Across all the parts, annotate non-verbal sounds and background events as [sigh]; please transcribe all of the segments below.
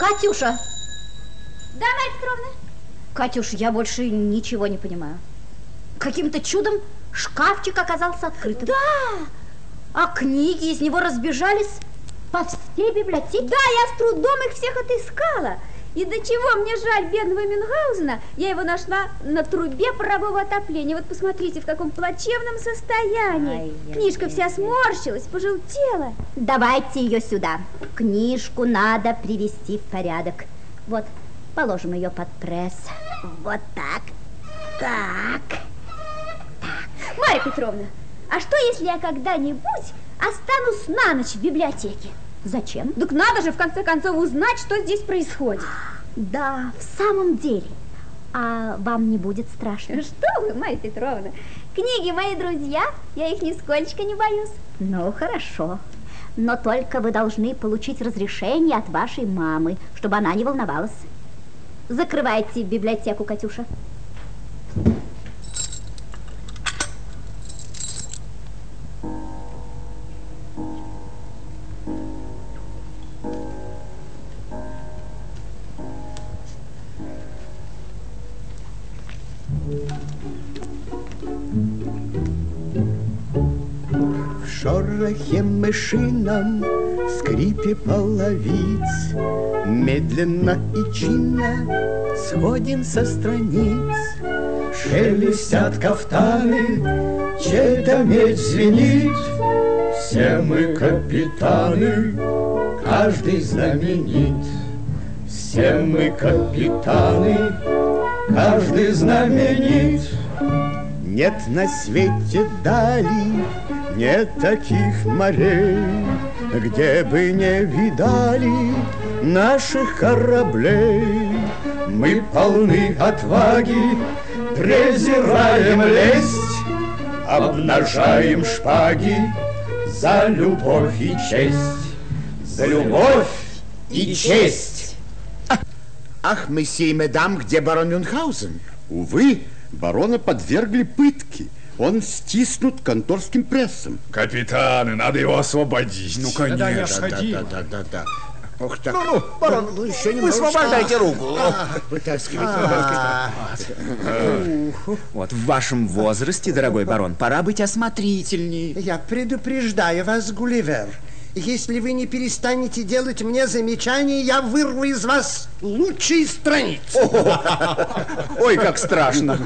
Катюша! Да, Марья Петровна? Катюш, я больше ничего не понимаю. Каким-то чудом шкафчик оказался открытым. Да! А книги из него разбежались по всей библиотеке? Да, я с трудом их всех отыскала. И до чего мне жаль бедного Мюнхгаузена, я его нашла на трубе парового отопления. Вот посмотрите, в каком плачевном состоянии. Ай, Книжка вся сморщилась, пожелтела. Давайте ее сюда. Книжку надо привести в порядок. Вот, положим ее под пресс. Вот так. Так. так. Марья Петровна, а что, если я когда-нибудь останусь на ночь в библиотеке? Зачем? Так надо же в конце концов узнать, что здесь происходит. Да, в самом деле. А вам не будет страшно? [laughs] Что вы, Майя Петровна, книги мои друзья, я их нисколько не боюсь. Ну, хорошо. Но только вы должны получить разрешение от вашей мамы, чтобы она не волновалась. Закрывайте библиотеку, Катюша. Шорохе мышином, скрипе половиц, Медленно и чинно сходим со страниц. Шелестят кафтаны, чей-то меч звенит, Все мы капитаны, каждый знаменит. Все мы капитаны, каждый знаменит. Нет на свете дали, нет таких морей, где бы не видали наших кораблей. Мы полны отваги, презираем лесть, обнажаем шпаги за любовь и честь, за любовь и честь. Ах, месье и медам, где барон Мюнхгаузен? Увы, барона подвергли пытке. Он стиснут конторским прессом. Капитаны, надо его освободить. Ну, конечно. Да, да, да, да, да, да. Ух так. Ну, ну, барон, ну, еще не высвобождайте руку. Вытаскивайте, Вот в вашем возрасте, дорогой барон, пора быть осмотрительней. Я предупреждаю вас, Гулливер. Если вы не перестанете делать мне замечания, я вырву из вас лучшие страницы. Ой, как страшно.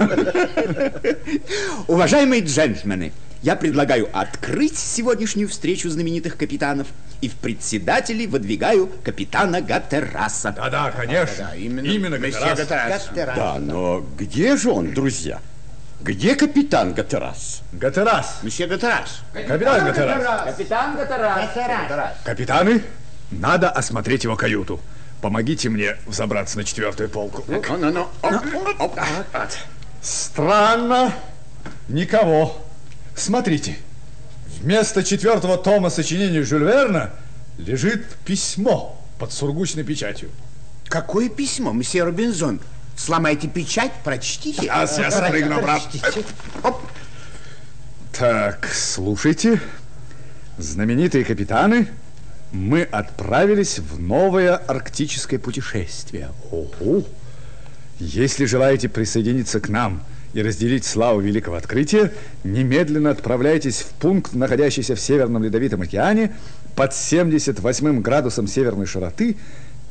Уважаемые джентльмены, я предлагаю открыть сегодняшнюю встречу знаменитых капитанов и в председатели выдвигаю капитана Гатераса. Да-да, конечно. Да, да, именно, именно Гатерас. Гатерас. Да, но где же он, друзья? Где капитан Гатерас? Гатерас. Месье Гатерас. Капитан Гатерас. Капитан Гатерас. Капитаны, надо осмотреть его каюту. Помогите мне взобраться на четвертую полку. Ну, ну, ну. Оп, Странно. Никого. Смотрите. Вместо четвертого тома сочинений Жюль Верна лежит письмо под сургучной печатью. Какое письмо, месье Робинзон? Сломайте печать, прочтите. Сейчас я спрыгну, брат. Оп. Так, слушайте. Знаменитые капитаны, мы отправились в новое арктическое путешествие. Ого! Если желаете присоединиться к нам и разделить славу великого открытия, немедленно отправляйтесь в пункт, находящийся в Северном Ледовитом океане под 78 градусом северной широты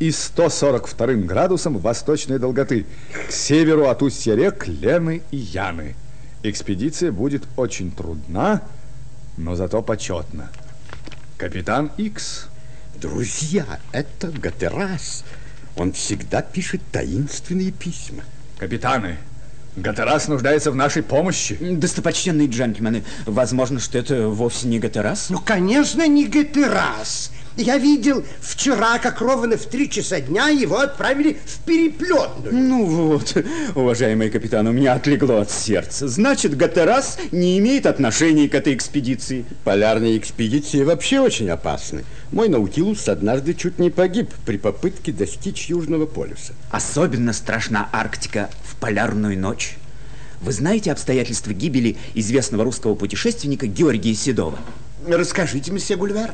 и 142 градусом восточной долготы к северу от устья рек Лены и Яны. Экспедиция будет очень трудна, но зато почетна. Капитан Икс. Друзья, это Гатерас. Он всегда пишет таинственные письма. Капитаны, Гатерас нуждается в нашей помощи. Достопочтенные джентльмены, возможно, что это вовсе не Гатерас? Ну, конечно, не Гатерас. Я видел вчера, как ровно в три часа дня его отправили в переплетную. Ну вот, уважаемый капитан, у меня отлегло от сердца. Значит, Гатерас не имеет отношения к этой экспедиции. Полярные экспедиции вообще очень опасны. Мой Наутилус однажды чуть не погиб при попытке достичь Южного полюса. Особенно страшна Арктика в полярную ночь. Вы знаете обстоятельства гибели известного русского путешественника Георгия Седова? Расскажите, месье Гульвер.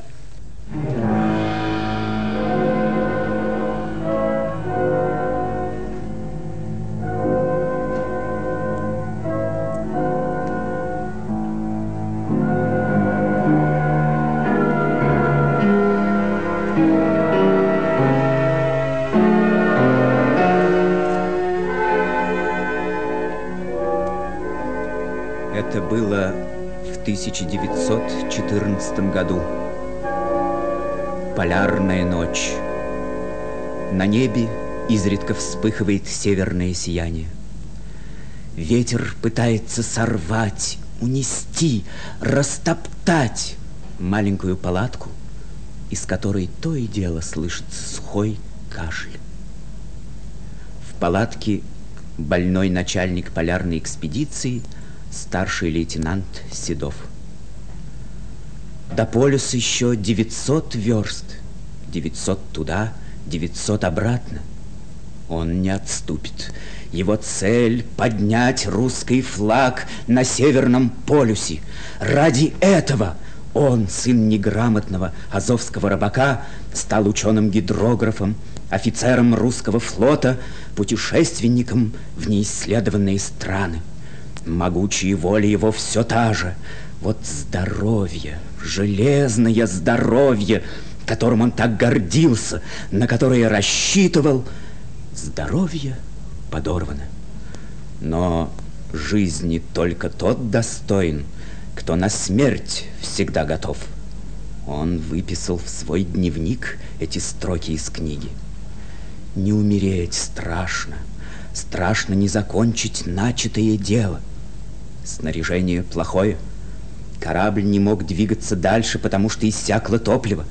1914 году. Полярная ночь. На небе изредка вспыхивает северное сияние. Ветер пытается сорвать, унести, растоптать маленькую палатку, из которой то и дело слышится сухой кашель. В палатке больной начальник полярной экспедиции, старший лейтенант Седов. До полюса еще 900 верст. 900 туда, 900 обратно. Он не отступит. Его цель — поднять русский флаг на Северном полюсе. Ради этого он, сын неграмотного азовского рыбака, стал ученым-гидрографом, офицером русского флота, путешественником в неисследованные страны. Могучая воля его все та же. Вот здоровье, железное здоровье, которым он так гордился, на которое рассчитывал, здоровье — подорвано. Но жизни только тот достоин, кто на смерть всегда готов. Он выписал в свой дневник эти строки из книги. Не умереть страшно, страшно не закончить начатое дело. Снаряжение плохое. Корабль не мог двигаться дальше, потому что иссякло топливо.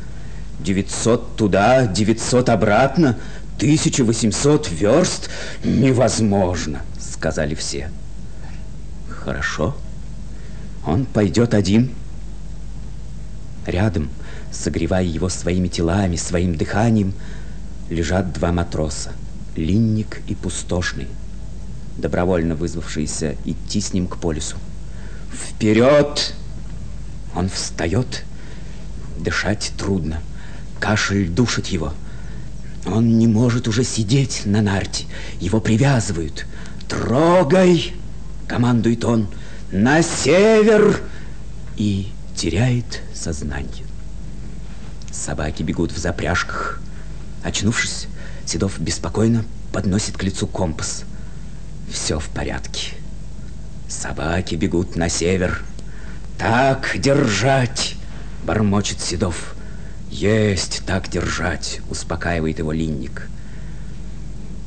900 туда, 900 обратно, 1800 верст невозможно, сказали все. Хорошо, он пойдет один. Рядом, согревая его своими телами, своим дыханием, лежат два матроса, Линник и Пустошный, добровольно вызвавшиеся идти с ним к полюсу. Вперед! Он встает, дышать трудно, кашель душит его – он не может уже сидеть на нарте. Его привязывают. «Трогай!» — командует он. «На север!» И теряет сознание. Собаки бегут в запряжках. Очнувшись, Седов беспокойно подносит к лицу компас. Все в порядке. Собаки бегут на север. «Так держать!» — бормочет Седов. Есть так держать, успокаивает его линник.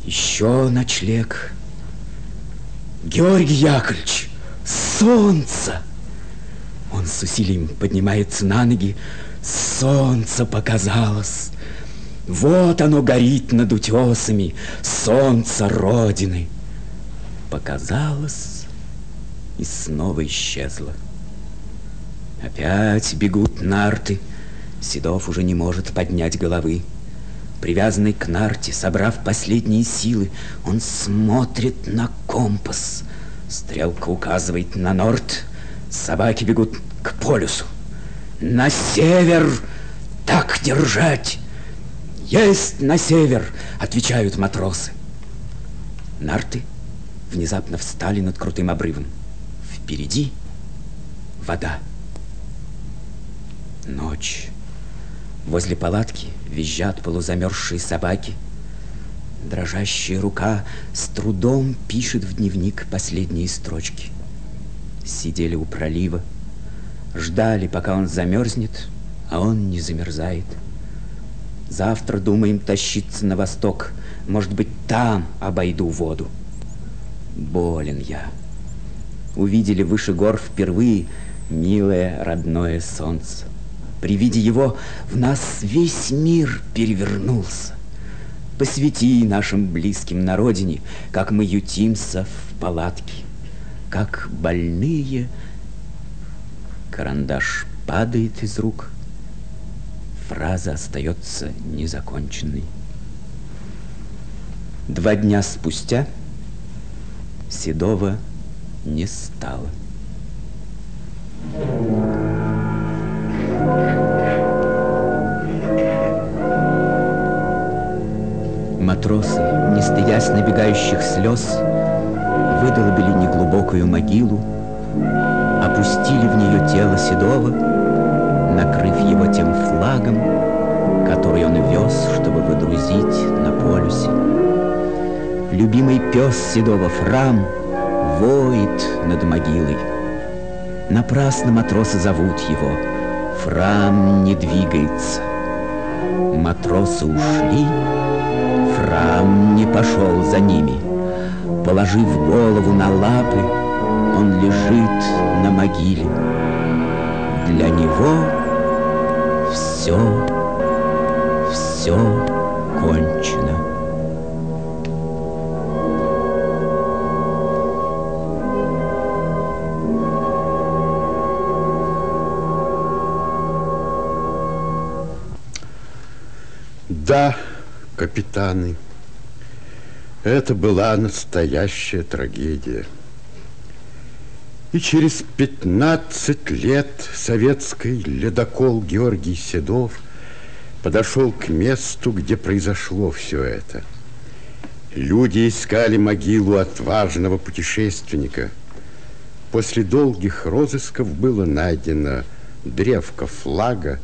Еще ночлег. Георгий Яковлевич, солнце! Он с усилием поднимается на ноги. Солнце показалось. Вот оно горит над утесами, солнце Родины. Показалось и снова исчезло. Опять бегут нарты, Седов уже не может поднять головы. Привязанный к нарте, собрав последние силы, он смотрит на компас. Стрелка указывает на норд, собаки бегут к полюсу. На север! Так держать! Есть на север! Отвечают матросы. Нарты внезапно встали над крутым обрывом. Впереди вода. Ночь. Возле палатки визжат полузамерзшие собаки. Дрожащая рука с трудом пишет в дневник последние строчки. Сидели у пролива, ждали, пока он замерзнет, а он не замерзает. Завтра думаем тащиться на восток. Может быть, там обойду воду. Болен я. Увидели выше гор впервые милое родное солнце. При виде его в нас весь мир перевернулся. Посвяти нашим близким на родине, как мы ютимся в палатке, как больные. Карандаш падает из рук, фраза остается незаконченной. Два дня спустя Седова не стало. Матросы, не стыдясь набегающих слез, выдолбили неглубокую могилу, опустили в нее тело Седова, накрыв его тем флагом, который он вез, чтобы выдрузить на полюсе. Любимый пес Седова Фрам воет над могилой. Напрасно матросы зовут его. Фрам не двигается. Матросы ушли, Фрам не пошел за ними. Положив голову на лапы, он лежит на могиле. Для него все, все кончено. Да, капитаны, это была настоящая трагедия. И через 15 лет советский ледокол Георгий Седов подошел к месту, где произошло все это. Люди искали могилу отважного путешественника. После долгих розысков было найдено древко флага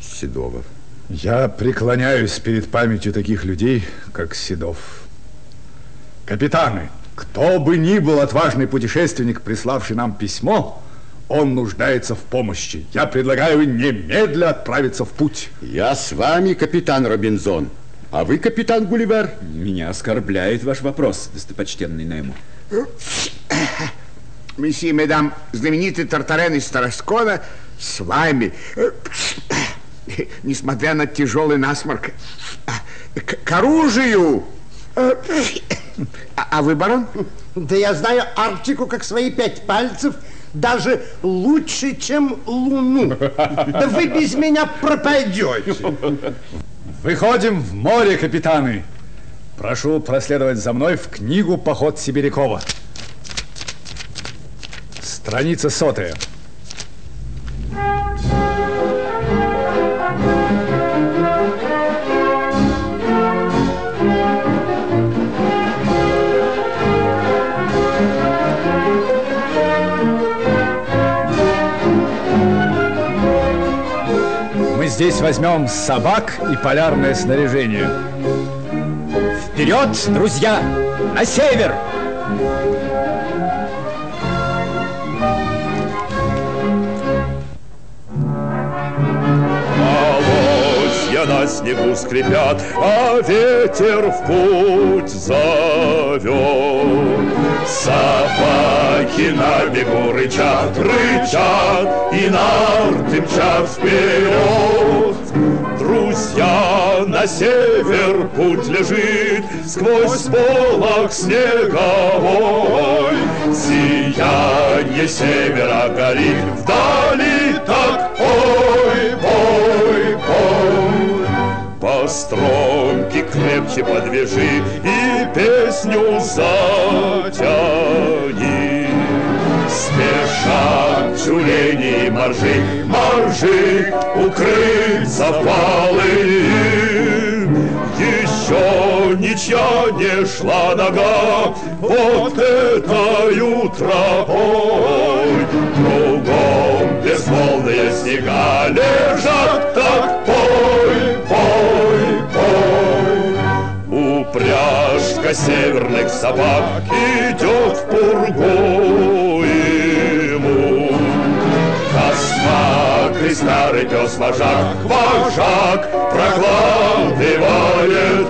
Седова. Я преклоняюсь перед памятью таких людей, как Седов. Капитаны, кто бы ни был отважный путешественник, приславший нам письмо, он нуждается в помощи. Я предлагаю немедля отправиться в путь. Я с вами, капитан Робинзон. А вы, капитан Гулливер? Меня оскорбляет ваш вопрос, достопочтенный Немо. Месье, медам, знаменитый Тартарен из Тараскона с вами [laughs] несмотря на тяжелый насморк, к, к оружию. А, а вы, барон? Да я знаю Арктику как свои пять пальцев, даже лучше, чем Луну. Да вы без меня пропадете. Выходим в море, капитаны. Прошу проследовать за мной в книгу «Поход Сибирякова». Страница сотая. Здесь возьмем собак и полярное снаряжение. Вперед, друзья! На север! Полозья на снегу скрипят, а ветер в путь зовет. Собаки на бегу рычат, рычат, и нарты мчат вперед. Друзья, на север путь лежит, сквозь полок снеговой. Сияние севера горит, вдали так ой, ой, ой. По стромке крепче подвяжи и песню затяни. Спешат тюлени и моржи, моржи укрыть запалы. Еще ничья не шла нога вот этой тропой. Кругом безмолвные снега лежат Упряжка северных собак идет в пургу ему. Косматый старый пес вожак, вожак прокладывает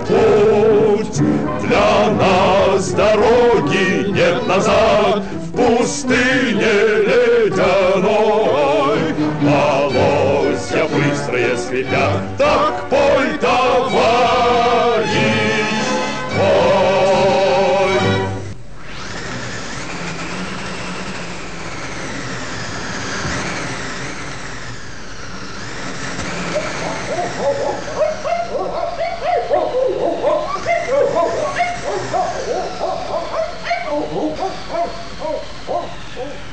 путь. Для нас дороги нет назад в пустыне ледяной. Полозья быстрые скрипят, так пой,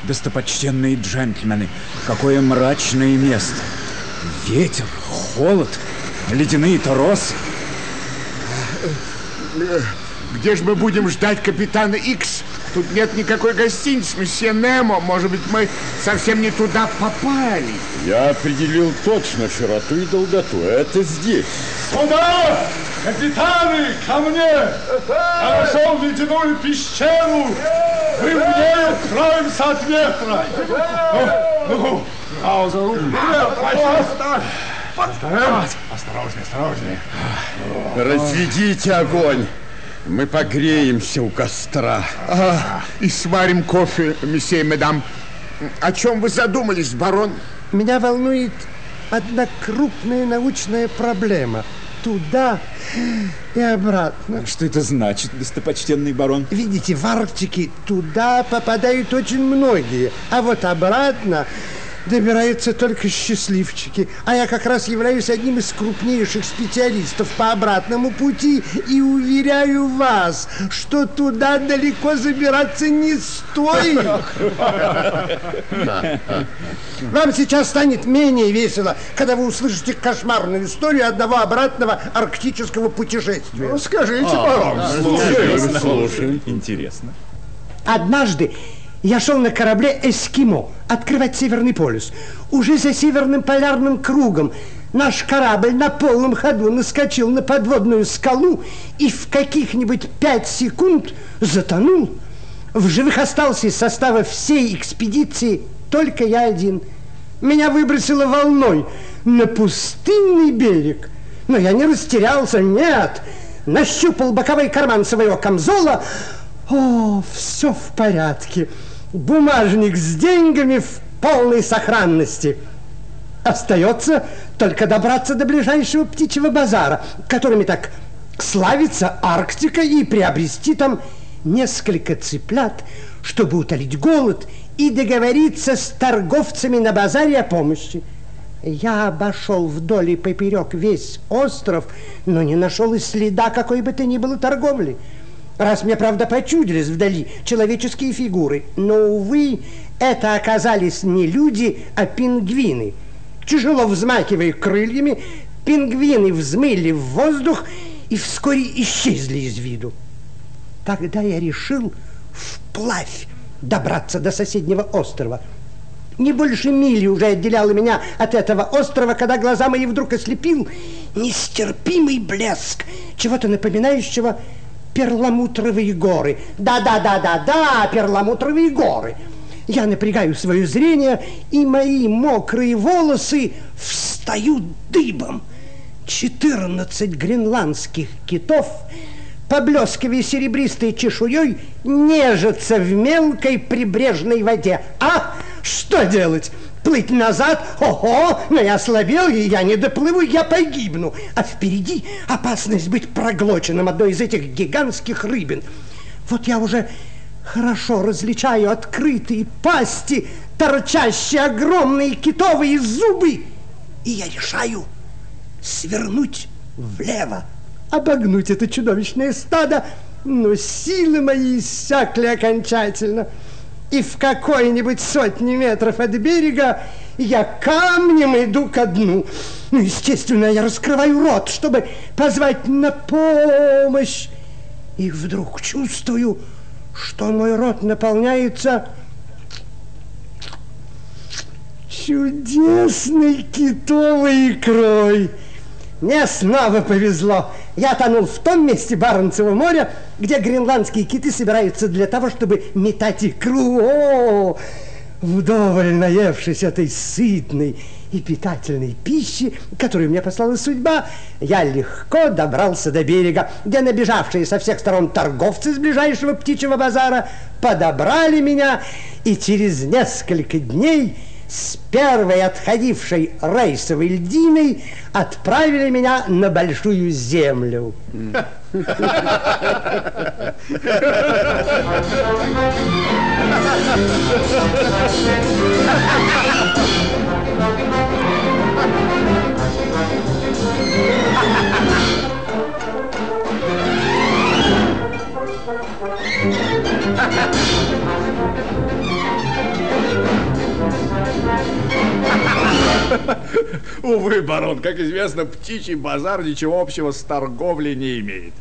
Достопочтенные джентльмены, какое мрачное место. Ветер, холод, ледяные торосы. Где же мы будем ждать капитана Икс? Тут нет никакой гостиницы, месье Немо. Может быть, мы совсем не туда попали. Я определил точно широту и долготу. Это здесь. Куда? Капитаны, ко мне! Я нашел ледяную пещеру Мы мне укроемся от ветра. Ну, ну, Хаузер, Осторожнее, осторожнее. Разведите огонь. Мы погреемся у костра. А, и сварим кофе, месье и мадам. О чем вы задумались, барон? Меня волнует одна крупная научная проблема. Туда и обратно. Что это значит, достопочтенный барон? Видите, в Арктике туда попадают очень многие, а вот обратно добираются только счастливчики. А я как раз являюсь одним из крупнейших специалистов по обратному пути и уверяю вас, что туда далеко забираться не стоит. Вам сейчас станет менее весело, когда вы услышите кошмарную историю одного обратного арктического путешествия. Ну, скажите, барон. Слушаем, слушаем. Интересно. Однажды я шел на корабле «Эскимо» открывать Северный полюс. Уже за Северным полярным кругом наш корабль на полном ходу наскочил на подводную скалу и в каких-нибудь пять секунд затонул. В живых остался из состава всей экспедиции только я один. Меня выбросило волной на пустынный берег. Но я не растерялся, нет. Нащупал боковой карман своего камзола. О, все в порядке бумажник с деньгами в полной сохранности. Остается только добраться до ближайшего птичьего базара, которыми так славится Арктика, и приобрести там несколько цыплят, чтобы утолить голод и договориться с торговцами на базаре о помощи. Я обошел вдоль и поперек весь остров, но не нашел и следа какой бы то ни было торговли. Раз мне, правда, почудились вдали человеческие фигуры, но, увы, это оказались не люди, а пингвины. Тяжело взмахивая крыльями, пингвины взмыли в воздух и вскоре исчезли из виду. Тогда я решил вплавь добраться до соседнего острова. Не больше мили уже отделяло меня от этого острова, когда глаза мои вдруг ослепил нестерпимый блеск чего-то напоминающего перламутровые горы. Да-да-да-да-да, перламутровые горы. Я напрягаю свое зрение, и мои мокрые волосы встают дыбом. Четырнадцать гренландских китов, поблескивая серебристой чешуей, нежатся в мелкой прибрежной воде. А что делать? Плыть назад, ого, но я ослабел, и я не доплыву, я погибну. А впереди опасность быть проглоченным одной из этих гигантских рыбин. Вот я уже хорошо различаю открытые пасти, торчащие огромные китовые зубы, и я решаю свернуть влево, обогнуть это чудовищное стадо, но силы мои иссякли окончательно – и в какой-нибудь сотни метров от берега я камнем иду ко дну. Ну, естественно, я раскрываю рот, чтобы позвать на помощь. И вдруг чувствую, что мой рот наполняется чудесной китовой икрой. Мне снова повезло. Я тонул в том месте Баренцева моря, где гренландские киты собираются для того, чтобы метать икру. О, вдоволь наевшись этой сытной и питательной пищи, которую мне послала судьба, я легко добрался до берега, где набежавшие со всех сторон торговцы с ближайшего птичьего базара подобрали меня, и через несколько дней с первой отходившей рейсовой льдиной отправили меня на большую землю. [laughs] Увы, барон, как известно, птичий базар ничего общего с торговлей не имеет.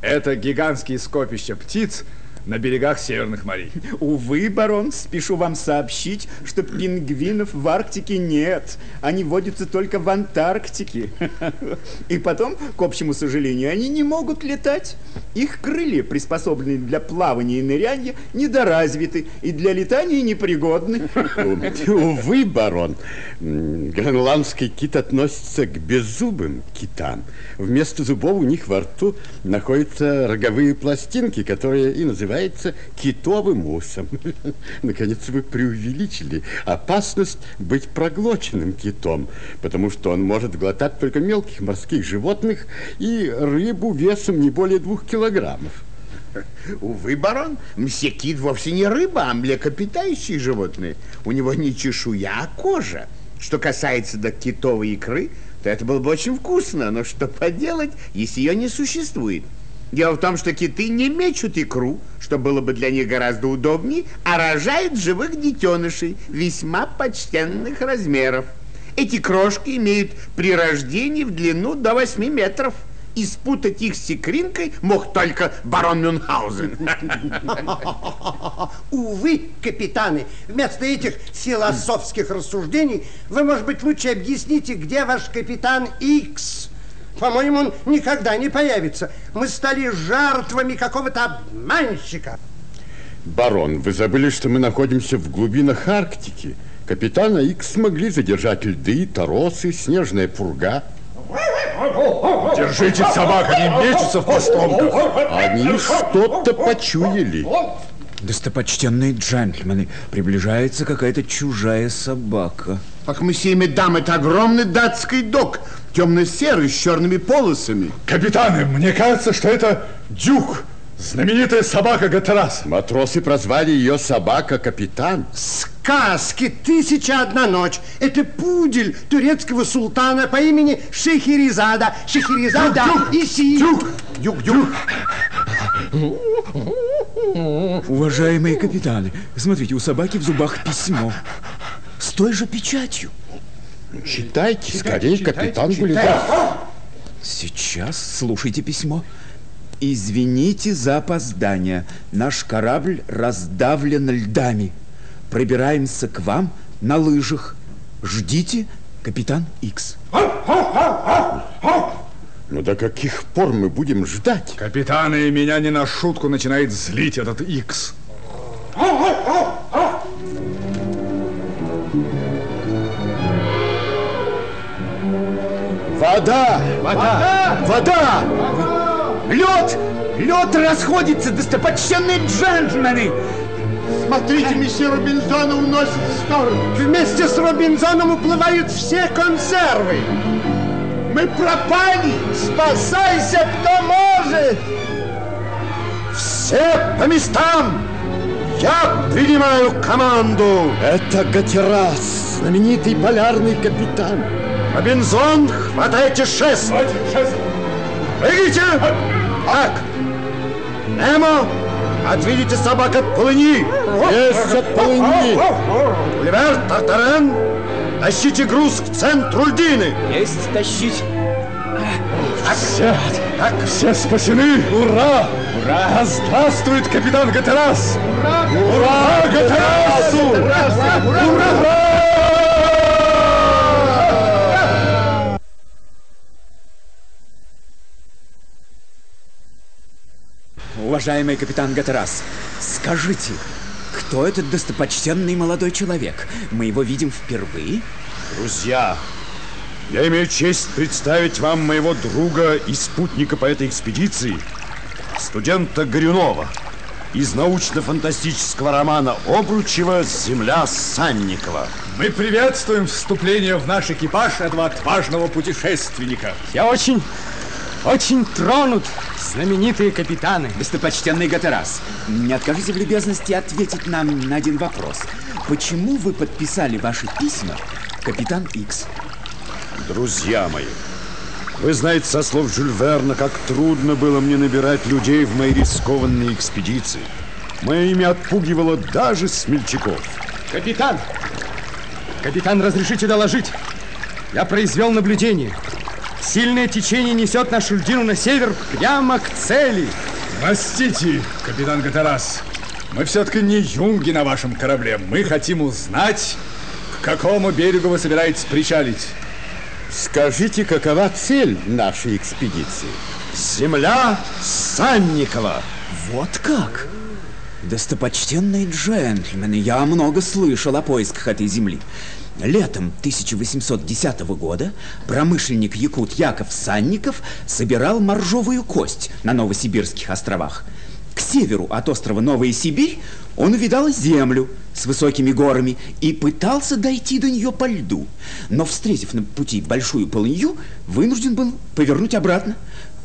Это гигантские скопища птиц на берегах северных морей. Увы, барон, спешу вам сообщить, что пингвинов в Арктике нет. Они водятся только в Антарктике. И потом, к общему сожалению, они не могут летать. Их крылья, приспособленные для плавания и ныряния, недоразвиты и для летания непригодны. Увы, барон, гренландский кит относится к беззубым китам. Вместо зубов у них во рту находятся роговые пластинки, которые и называются китовым усом. [laughs] Наконец, вы преувеличили опасность быть проглоченным китом, потому что он может глотать только мелких морских животных и рыбу весом не более двух килограммов. [laughs] Увы, барон, мсье кит вовсе не рыба, а млекопитающие животные. У него не чешуя, а кожа. Что касается до китовой икры, то это было бы очень вкусно, но что поделать, если ее не существует? Дело в том, что киты не мечут икру, что было бы для них гораздо удобнее, а рожают живых детенышей весьма почтенных размеров. Эти крошки имеют при рождении в длину до 8 метров – и спутать их с икринкой мог только барон Мюнхгаузен. [laughs] Увы, капитаны, вместо этих философских рассуждений вы, может быть, лучше объясните, где ваш капитан Икс? По-моему, он никогда не появится. Мы стали жертвами какого-то обманщика. Барон, вы забыли, что мы находимся в глубинах Арктики. Капитана Икс смогли задержать льды, торосы, снежная пурга. Держите собак, они мечутся в постромках. Они что-то почуяли. Достопочтенные джентльмены, приближается какая-то чужая собака. Ах, месье Медам, это огромный датский дог, темно-серый, с черными полосами. Капитаны, мне кажется, что это дюк, знаменитая собака Гатерас. Матросы прозвали ее собака-капитан. Сказки «Тысяча одна ночь». Это пудель турецкого султана по имени Шехерезада. Шехерезада и Си. Дюк, дюк, дюк. Уважаемые капитаны, смотрите, у собаки в зубах письмо. С той же печатью. Читайте, скорее, капитан Гулливер. Сейчас слушайте письмо. Извините за опоздание. Наш корабль раздавлен льдами. Пробираемся к вам на лыжах. Ждите, капитан Икс. Ну до каких пор мы будем ждать? Капитаны, меня не на шутку начинает злить этот Икс. Вода! Вода! Вода! Лед! Лед расходится, достопочтенные джентльмены! Смотрите, месье Робинзона уносит в сторону. Вместе с Робинзоном уплывают все консервы. Мы пропали! Спасайся, кто может! Все по местам! Я принимаю команду! Это Гатерас, знаменитый полярный капитан. Робинзон, хватайте шест! Прыгайте! Так! Немо, отведите собак от полыни! Есть от полыни! Гулливер, Тартарен, тащите груз к центру льдины! Есть тащить. Все, так. все спасены! Ура! Ура! Да здравствует капитан Гатерас! Ура! Ура Гатерасу! Ура! Ура! Уважаемый капитан Гатерас, скажите, кто этот достопочтенный молодой человек? Мы его видим впервые? Друзья, я имею честь представить вам моего друга и спутника по этой экспедиции, студента Горюнова, из научно-фантастического романа Обручева «Земля Санникова». Мы приветствуем вступление в наш экипаж этого отважного путешественника. Я очень, очень тронут, знаменитые капитаны. Достопочтенный Гатерас, не откажите в любезности ответить нам на один вопрос. Почему вы подписали ваши письма капитан Икс? Друзья мои, вы знаете со слов Жюль Верна, как трудно было мне набирать людей в мои рискованные экспедиции. Мое имя отпугивало даже смельчаков. Капитан! Капитан, разрешите доложить? Я произвел наблюдение. Сильное течение несет нашу льдину на север прямо к цели. Простите, капитан Катарас, мы все-таки не юнги на вашем корабле. Мы хотим узнать, к какому берегу вы собираетесь причалить. Скажите, какова цель нашей экспедиции? Земля Санникова. Вот как? Достопочтенные джентльмены, я много слышал о поисках этой земли. Летом 1810 года промышленник Якут Яков Санников собирал моржовую кость на Новосибирских островах. К северу от острова Новая Сибирь он увидал землю с высокими горами и пытался дойти до нее по льду. Но, встретив на пути большую полынью, вынужден был повернуть обратно.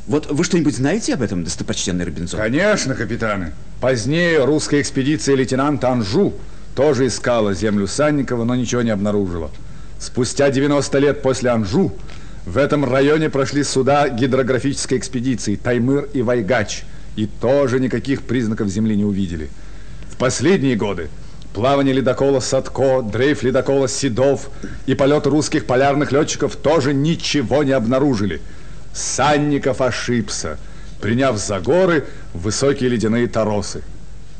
Вот вы что-нибудь знаете об этом, достопочтенный Робинзон? Конечно, капитаны. Позднее русская экспедиция лейтенанта Анжу тоже искала землю Санникова, но ничего не обнаружила. Спустя 90 лет после Анжу в этом районе прошли суда гидрографической экспедиции Таймыр и Вайгач, и тоже никаких признаков земли не увидели. В последние годы плавание ледокола Садко, дрейф ледокола Седов и полет русских полярных летчиков тоже ничего не обнаружили. Санников ошибся, приняв за горы высокие ледяные торосы.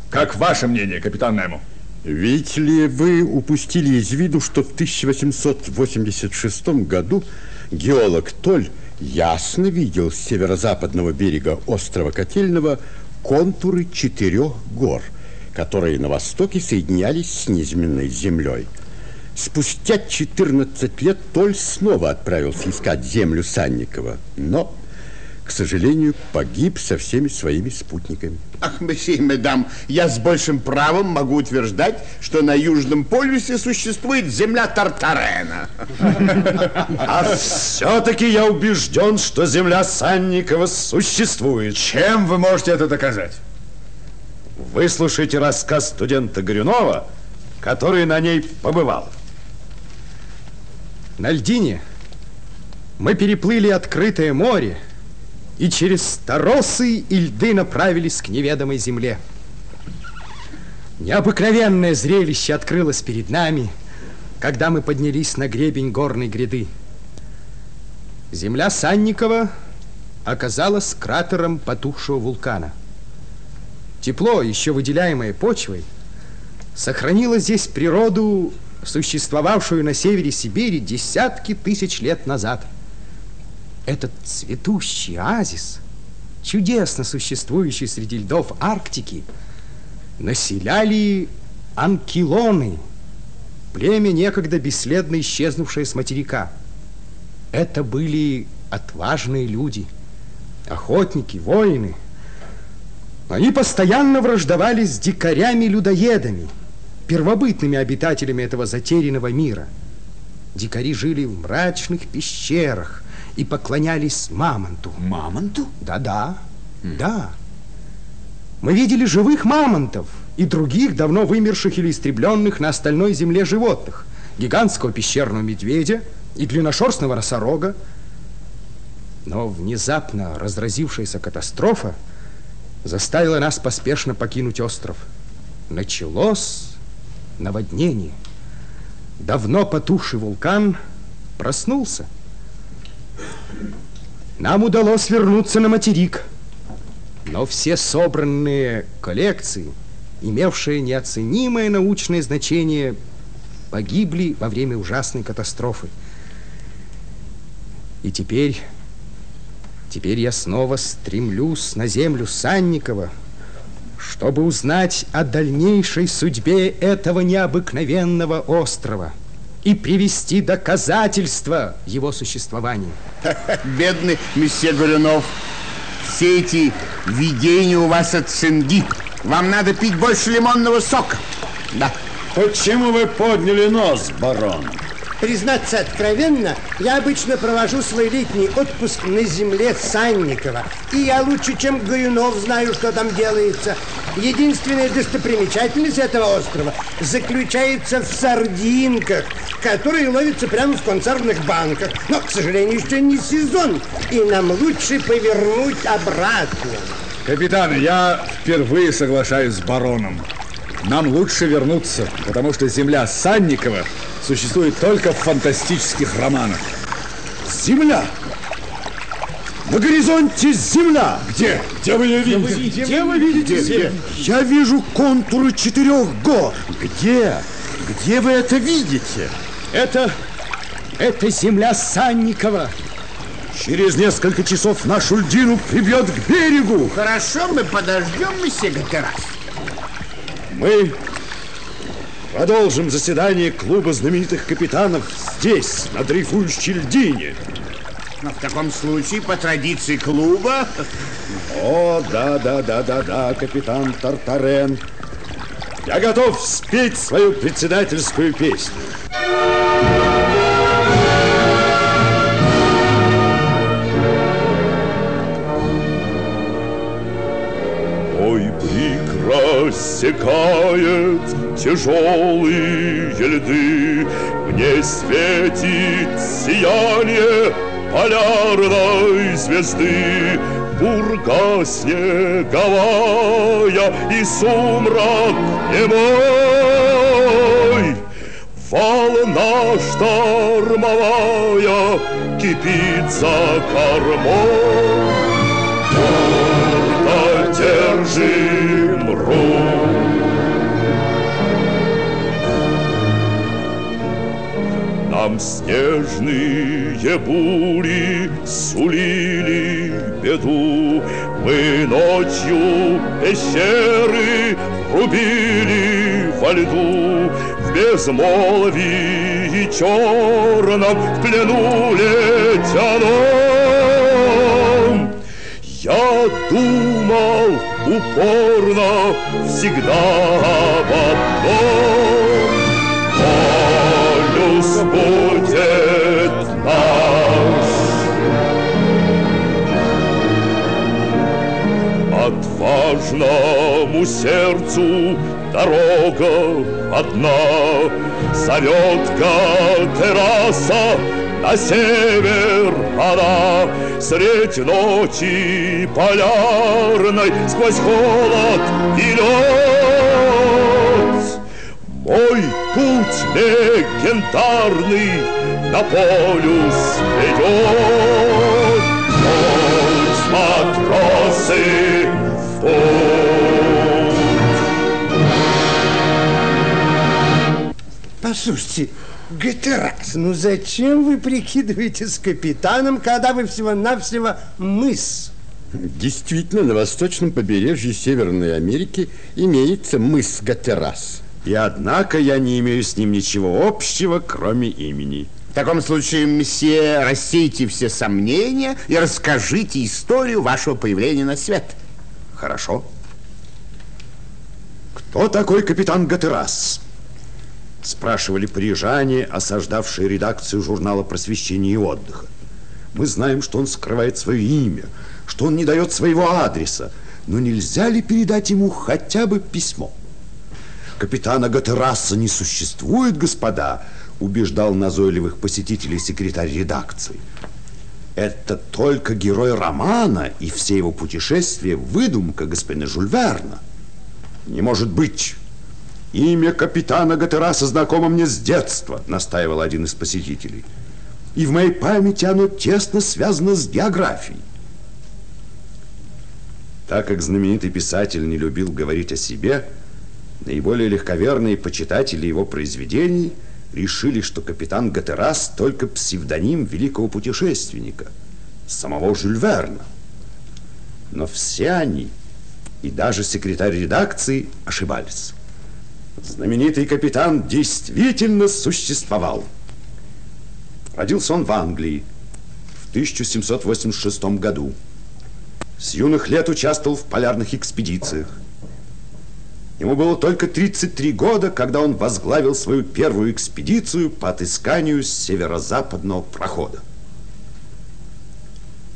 Как ваше мнение, капитан Немо? Видите ли, вы упустили из виду, что в 1886 году геолог Толь ясно видел с северо-западного берега острова Котельного контуры четырех гор, которые на востоке соединялись с низменной землей. Спустя 14 лет Толь снова отправился искать землю Санникова, но, к сожалению, погиб со всеми своими спутниками. Ах, месье и медам, я с большим правом могу утверждать, что на Южном полюсе существует земля Тартарена. А все-таки я убежден, что земля Санникова существует. Чем вы можете это доказать? Выслушайте рассказ студента Горюнова, который на ней побывал. На льдине мы переплыли открытое море и через торосы и льды направились к неведомой земле. Необыкновенное зрелище открылось перед нами, когда мы поднялись на гребень горной гряды. Земля Санникова оказалась кратером потухшего вулкана. Тепло, еще выделяемое почвой, сохранило здесь природу существовавшую на севере Сибири десятки тысяч лет назад. Этот цветущий оазис, чудесно существующий среди льдов Арктики, населяли анкилоны, племя, некогда бесследно исчезнувшее с материка. Это были отважные люди, охотники, воины. Они постоянно враждовали с дикарями-людоедами – первобытными обитателями этого затерянного мира. Дикари жили в мрачных пещерах и поклонялись мамонту. Мамонту? Да-да, mm. да. Мы видели живых мамонтов и других давно вымерших или истребленных на остальной земле животных. Гигантского пещерного медведя и длинношерстного носорога. Но внезапно разразившаяся катастрофа заставила нас поспешно покинуть остров. Началось наводнение. Давно потухший вулкан проснулся. Нам удалось вернуться на материк, но все собранные коллекции, имевшие неоценимое научное значение, погибли во время ужасной катастрофы. И теперь, теперь я снова стремлюсь на землю Санникова, чтобы узнать о дальнейшей судьбе этого необыкновенного острова и привести доказательства его существования. [laughs] Бедный месье Горюнов, все эти видения у вас от цинги. Вам надо пить больше лимонного сока. Да. Почему вы подняли нос, барон? Признаться откровенно, я обычно провожу свой летний отпуск на земле Санникова. И я лучше, чем Горюнов, знаю, что там делается. Единственная достопримечательность этого острова заключается в сардинках, которые ловятся прямо в консервных банках. Но, к сожалению, еще не сезон, и нам лучше повернуть обратно. Капитан, я впервые соглашаюсь с бароном. Нам лучше вернуться, потому что земля Санникова существует только в фантастических романах. Земля! На горизонте земля. Где? Где вы ее видите? Где вы видите? Где? Я вижу контуры четырех гор. Где? Где вы это видите? Это... это земля Санникова. Через несколько часов нашу льдину прибьет к берегу. Хорошо, мы подождем, месье Гатерас. Мы продолжим заседание клуба знаменитых капитанов здесь, на дрейфующей льдине. Но в таком случае, по традиции клуба... О, да, да, да, да, да, капитан Тартарен. Я готов спеть свою председательскую песню. Ой, брик рассекает тяжелые льды, Мне светит сияние полярной звезды, Бурга снеговая и сумрак немой. Волна штормовая кипит за кормой. Твердо держим Нам снежные бури сулили беду. Мы ночью пещеры рубили во льду. В безмолвии черном в плену ледяном. Я думал упорно всегда об одном. Будет наш. Отважному сердцу дорога одна. Зовет терраса на север она. Средь ночи полярной Сквозь холод и лед Мой путь легендарный На полюс ведет Пусть матросы в Послушайте, Гатерас, ну зачем вы прикидываетесь капитаном, когда вы всего-навсего мыс? Действительно, на восточном побережье Северной Америки имеется мыс Гатерас. И однако я не имею с ним ничего общего, кроме имени. В таком случае, месье, рассейте все сомнения и расскажите историю вашего появления на свет. Хорошо. Кто такой капитан Гатерас? Спрашивали парижане, осаждавшие редакцию журнала «Просвещение и отдыха». Мы знаем, что он скрывает свое имя, что он не дает своего адреса, но нельзя ли передать ему хотя бы письмо? Капитана Гатераса не существует, господа, убеждал назойливых посетителей секретарь редакции. Это только герой романа и все его путешествия выдумка господина Жюль Верна. Не может быть. Имя капитана Гатераса знакомо мне с детства, настаивал один из посетителей. И в моей памяти оно тесно связано с географией. Так как знаменитый писатель не любил говорить о себе, наиболее легковерные почитатели его произведений решили, что капитан Гатерас только псевдоним великого путешественника, самого Жюль Верна. Но все они, и даже секретарь редакции, ошибались. Знаменитый капитан действительно существовал. Родился он в Англии в 1786 году. С юных лет участвовал в полярных экспедициях. Ему было только 33 года, когда он возглавил свою первую экспедицию по отысканию северо-западного прохода.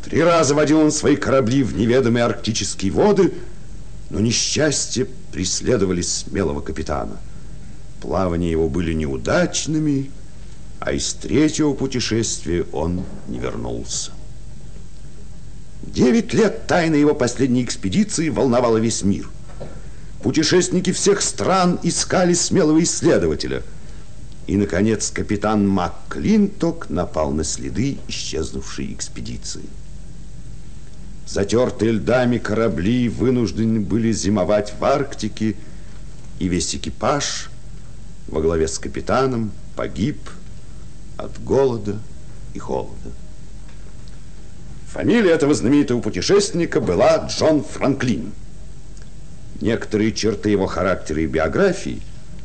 Три раза водил он свои корабли в неведомые арктические воды, но несчастье преследовали смелого капитана. Плавания его были неудачными, а из третьего путешествия он не вернулся. Девять лет тайна его последней экспедиции волновала весь мир. Путешественники всех стран искали смелого исследователя. И, наконец, капитан МакКлинток напал на следы исчезнувшей экспедиции. Затертые льдами корабли вынуждены были зимовать в Арктике, и весь экипаж во главе с капитаном погиб от голода и холода. Фамилия этого знаменитого путешественника была Джон Франклин. Некоторые черты его характера и биографии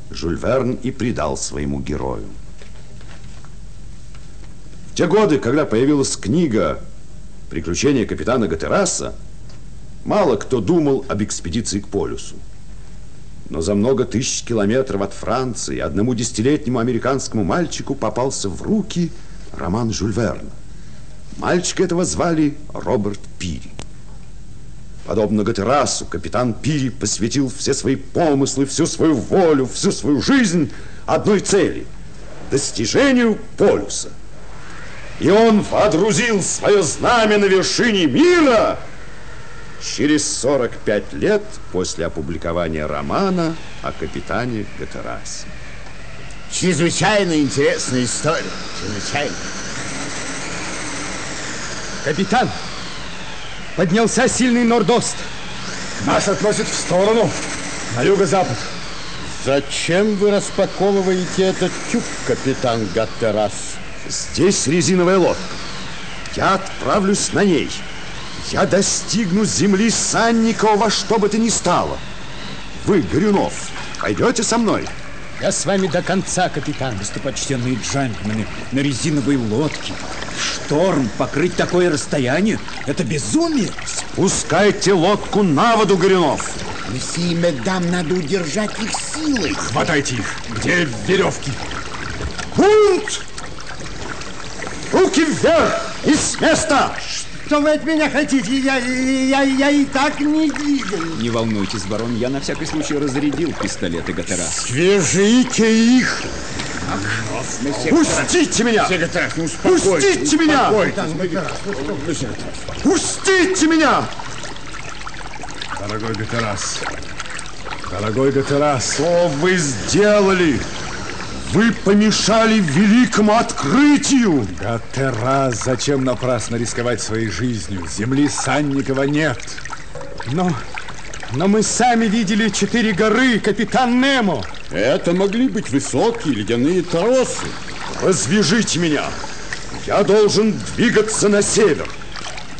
Жюль Верн и придал своему герою. В те годы, когда появилась книга «Приключения капитана Гатераса», мало кто думал об экспедиции к полюсу. Но за много тысяч километров от Франции одному десятилетнему американскому мальчику попался в руки роман Жюль Верна. Мальчика этого звали Роберт Пири. Подобно Гатерасу, капитан Пири посвятил все свои помыслы, всю свою волю, всю свою жизнь одной цели – достижению полюса. И он водрузил свое знамя на вершине мира через 45 лет после опубликования романа о капитане Гатерасе. Чрезвычайно интересная история. Чрезвычайно. Капитан, поднялся сильный нордост. Нас относит в сторону, на юго-запад. Зачем вы распаковываете этот тюк, капитан Гаттерас? Здесь резиновая лодка. Я отправлюсь на ней. Я достигну земли Санникова во что бы то ни стало. Вы, Горюнов, пойдете со мной? Я с вами до конца, капитан. Достопочтенные джентльмены на резиновой лодке. Шторм покрыть такое расстояние – это безумие. Спускайте лодку на воду, Горюнов. Месье медам, надо удержать их силой. Хватайте их. Где веревки? Пункт! Руки вверх и с места! Что вы от меня хотите? Я, я, я и так не двигаюсь. Не волнуйтесь, барон, я на всякий случай разрядил пистолеты Гатера. Свяжите их! Пустите меня! Пустите меня! Пустите меня! Дорогой Гатерас, дорогой Гатерас, Что вы сделали? Вы помешали великому открытию! Гатерас, зачем напрасно рисковать своей жизнью? Земли Санникова нет. Но, но мы сами видели четыре горы, капитан Немо. Это могли быть высокие ледяные тросы. Развяжите меня. Я должен двигаться на север.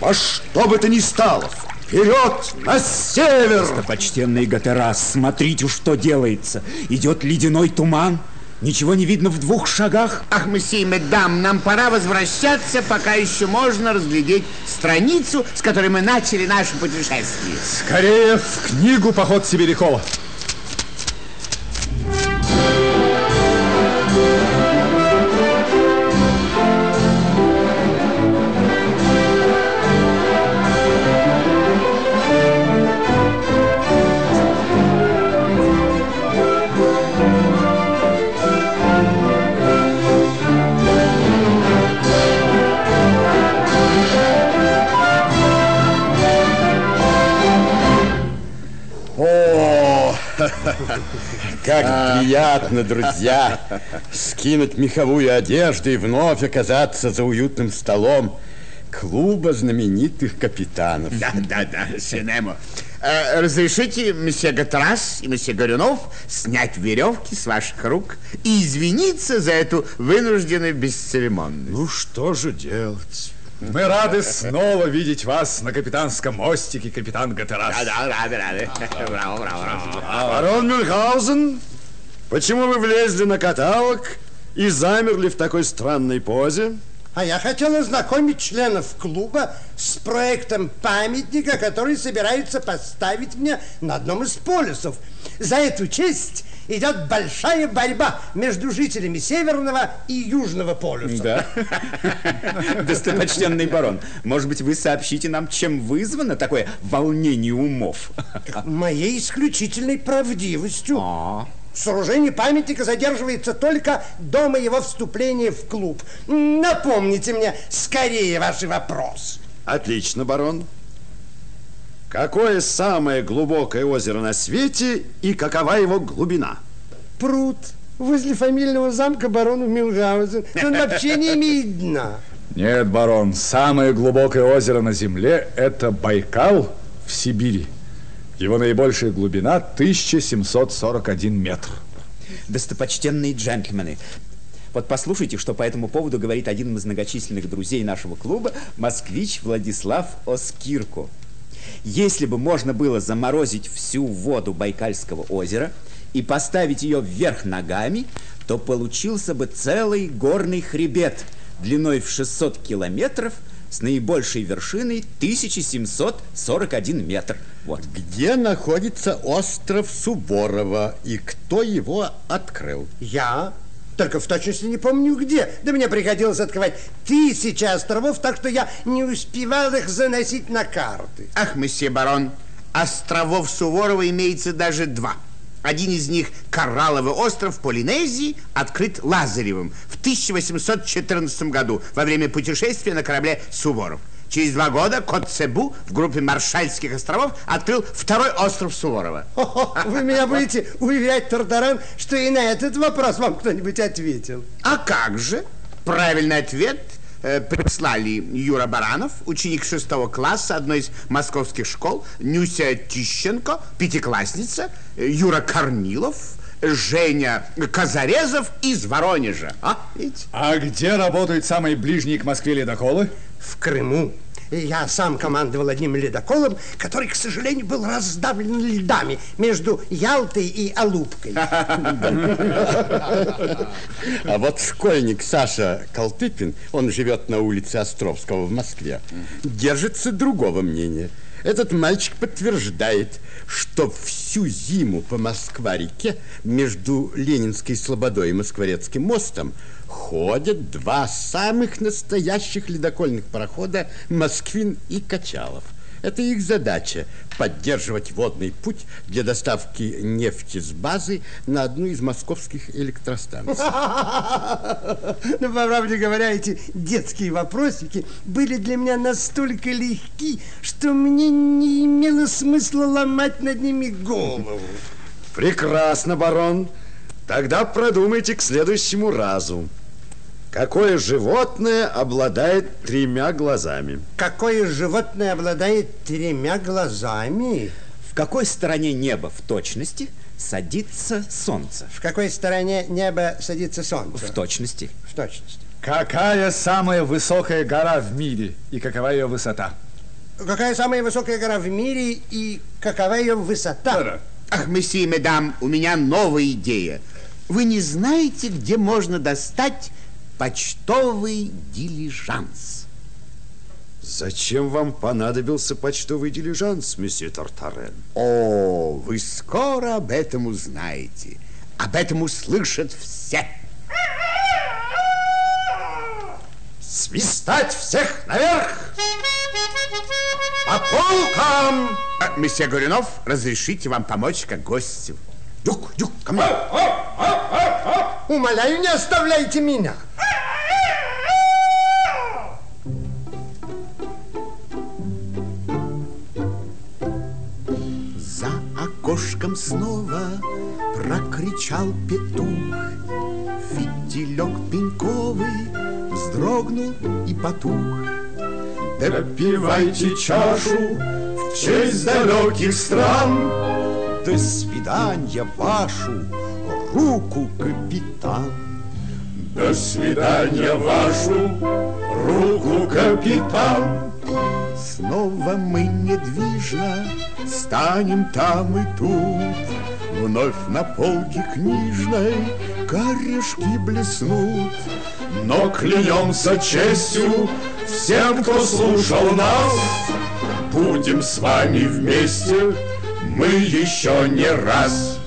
Во что бы то ни стало. Вперед, на север! Достопочтенный Гатерас, смотрите, что делается. Идет ледяной туман. Ничего не видно в двух шагах. Ах, месье медам, нам пора возвращаться, пока еще можно разглядеть страницу, с которой мы начали наше путешествие. Скорее в книгу «Поход Сибирякова». Как приятно, друзья, скинуть меховую одежду и вновь оказаться за уютным столом клуба знаменитых капитанов. Да, да, да, Синемо. Э, разрешите, месье Гатрас и месье Горюнов снять веревки с ваших рук и извиниться за эту вынужденную бесцеремонность. Ну что же делать? Мы рады снова видеть вас на капитанском мостике, капитан Гатерас. Да, да, рады, рады. Браво, браво, браво. Барон Мюнхгаузен, почему вы влезли на каталог и замерли в такой странной позе? А я хотел ознакомить членов клуба с проектом памятника, который собираются поставить мне на одном из полюсов. За эту честь идет большая борьба между жителями Северного и Южного полюса. Да. [laughs] Достопочтенный барон, может быть, вы сообщите нам, чем вызвано такое волнение умов? Моей исключительной правдивостью. А. Сооружение памятника задерживается только до моего вступления в клуб. Напомните мне скорее ваши вопросы. Отлично, барон. Какое самое глубокое озеро на свете и какова его глубина? Пруд возле фамильного замка барона Мюнхгаузен. Он вообще не имеет дна. Нет, барон, самое глубокое озеро на Земле – это Байкал в Сибири. Его наибольшая глубина – 1741 метр. Достопочтенные джентльмены, вот послушайте, что по этому поводу говорит один из многочисленных друзей нашего клуба, москвич Владислав Оскирко. Если бы можно было заморозить всю воду Байкальского озера и поставить ее вверх ногами, то получился бы целый горный хребет длиной в 600 километров с наибольшей вершиной 1741 метр. Вот. Где находится остров Суворова и кто его открыл? Я только в точности не помню где. Да мне приходилось открывать тысячи островов, так что я не успевал их заносить на карты. Ах, месье барон, островов Суворова имеется даже два. Один из них, Коралловый остров в Полинезии, открыт Лазаревым в 1814 году во время путешествия на корабле «Суворов». Через два года Коцебу в группе Маршальских островов открыл второй остров Суворова. Вы меня будете уверять, Тартаран, что и на этот вопрос вам кто-нибудь ответил? А как же? Правильный ответ э, прислали Юра Баранов, ученик шестого класса одной из московских школ, Нюся Тищенко, пятиклассница, Юра Корнилов, Женя Казарезов из Воронежа. А, видите? а где работают самые ближние к Москве ледоколы? В Крыму. Я сам командовал одним ледоколом, который, к сожалению, был раздавлен льдами между Ялтой и Алупкой. А вот школьник Саша Колтыпин, он живет на улице Островского в Москве, держится другого мнения. Этот мальчик подтверждает, что всю зиму по Москва-реке между Ленинской Слободой и Москворецким мостом ходят два самых настоящих ледокольных парохода «Москвин» и «Качалов». Это их задача – поддерживать водный путь для доставки нефти с базы на одну из московских электростанций. [laughs] Ну, по правде говоря, эти детские вопросики были для меня настолько легки, что мне не имело смысла ломать над ними голову. Прекрасно, барон. Тогда продумайте к следующему разу. Какое животное обладает тремя глазами? Какое животное обладает тремя глазами? В какой стороне неба в точности садится солнце? В какой стороне неба садится солнце? В точности. В точности. Какая самая высокая гора в мире и какова ее высота? Какая самая высокая гора в мире и какова ее высота? Да-да. Ах, месье медам, у меня новая идея. Вы не знаете, где можно достать почтовый дилижанс. Зачем вам понадобился почтовый дилижанс, месье Тартарен? О, вы скоро об этом узнаете. Об этом услышат все. Свистать всех наверх! По полкам! А, месье Горюнов, разрешите вам помочь как гостю. Дюк, дюк, ко мне. Умоляю, не оставляйте меня. Окошком снова прокричал петух. Фитилек пеньковый вздрогнул и потух. Допивайте чашу в честь далеких стран. До свидания вашу руку, капитан. До свидания вашу руку, капитан. Снова мы недвижно станем там и тут. Вновь на полке книжной корешки блеснут. Но клянемся честью всем, кто слушал нас, Будем с вами вместе мы еще не раз.